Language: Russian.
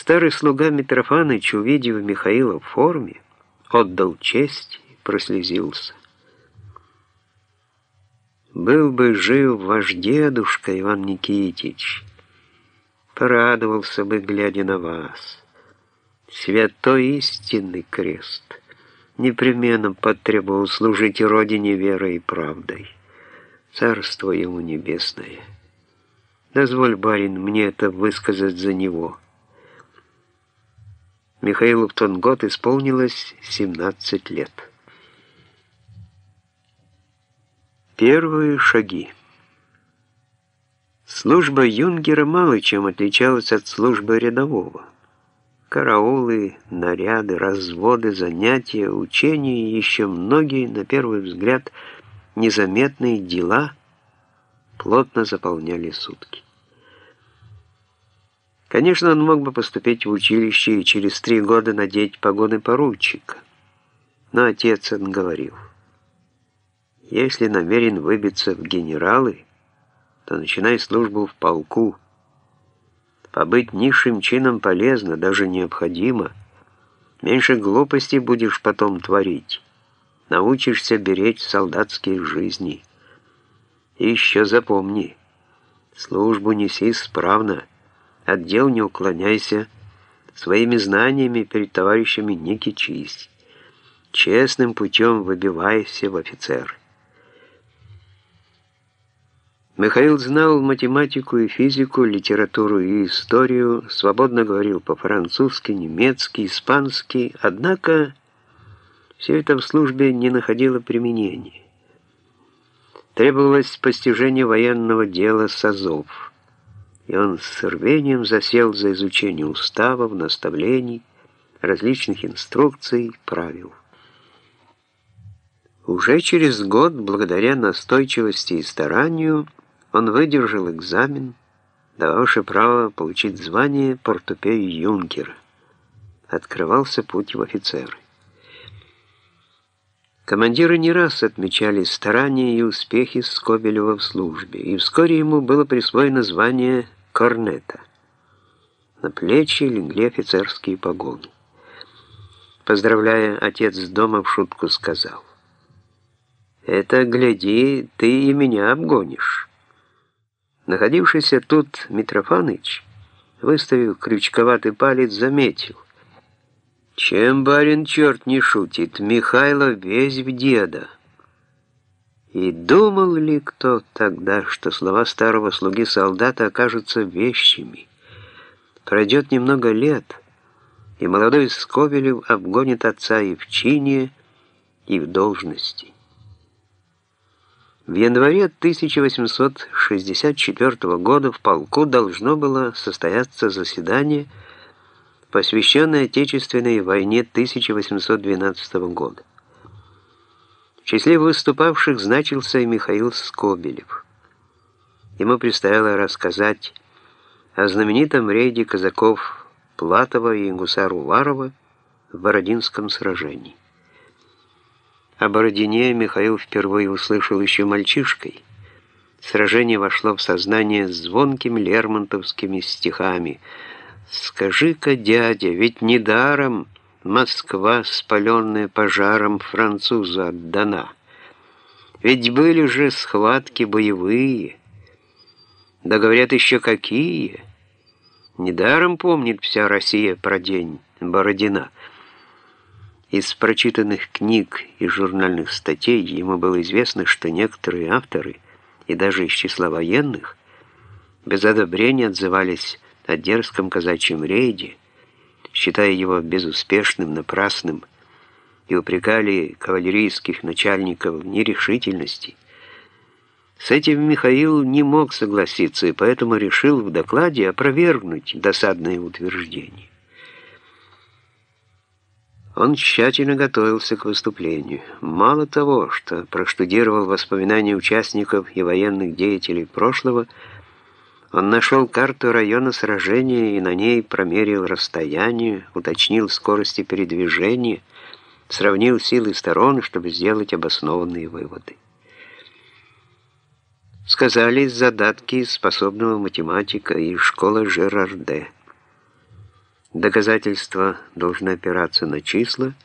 Старый слуга Митрофаныч, увидев Михаила в форме, отдал честь и прослезился. «Был бы жив ваш дедушка Иван Никитич, порадовался бы, глядя на вас. Святой истинный крест» непременно потребовал служить Родине верой и правдой. Царство ему небесное. Дозволь, барин, мне это высказать за него». Михаилу в тот год исполнилось 17 лет. Первые шаги. Служба юнгера мало чем отличалась от службы рядового. Караулы, наряды, разводы, занятия, учения и еще многие, на первый взгляд, незаметные дела плотно заполняли сутки. Конечно, он мог бы поступить в училище и через три года надеть погоны поручика. Но отец он говорил, если намерен выбиться в генералы, то начинай службу в полку. Побыть низшим чином полезно, даже необходимо. Меньше глупостей будешь потом творить. Научишься беречь солдатские жизни. И еще запомни, службу неси справно, от дел не уклоняйся, своими знаниями перед товарищами не кичись. Честным путем выбивайся в офицеры. Михаил знал математику и физику, литературу и историю, свободно говорил по-французски, немецки, испански, однако все это в службе не находило применения. Требовалось постижение военного дела с Азов и он с рвением засел за изучение уставов, наставлений, различных инструкций, правил. Уже через год, благодаря настойчивости и старанию, он выдержал экзамен, дававший право получить звание портупея юнкера. Открывался путь в офицеры. Командиры не раз отмечали старания и успехи Скобелева в службе, и вскоре ему было присвоено звание корнета. На плечи легли офицерские погоны. Поздравляя, отец дома в шутку сказал. «Это, гляди, ты и меня обгонишь». Находившийся тут Митрофаныч, выставив крючковатый палец, заметил. «Чем барин черт не шутит, Михайло весь в деда». И думал ли кто тогда, что слова старого слуги солдата окажутся вещами? Пройдет немного лет, и молодой Скобелев обгонит отца и в чине, и в должности. В январе 1864 года в полку должно было состояться заседание, посвященное Отечественной войне 1812 года числе выступавших значился и Михаил Скобелев. Ему предстояло рассказать о знаменитом рейде казаков Платова и гусар Уварова в Бородинском сражении. О Бородине Михаил впервые услышал еще мальчишкой. Сражение вошло в сознание звонкими лермонтовскими стихами. «Скажи-ка, дядя, ведь недаром...» Москва, спаленная пожаром, французу отдана. Ведь были же схватки боевые. Да говорят еще какие. Недаром помнит вся Россия про день Бородина. Из прочитанных книг и журнальных статей ему было известно, что некоторые авторы, и даже из числа военных, без одобрения отзывались о дерзком казачьем рейде, считая его безуспешным, напрасным, и упрекали кавалерийских начальников в нерешительности. С этим Михаил не мог согласиться, и поэтому решил в докладе опровергнуть досадное утверждение. Он тщательно готовился к выступлению. Мало того, что проштудировал воспоминания участников и военных деятелей прошлого, он нашел карту района сражения и на ней промерил расстояние, уточнил скорости передвижения, сравнил силы сторон, чтобы сделать обоснованные выводы. Сказались задатки способного математика и школа Жерарде. Доказательства должны опираться на числа –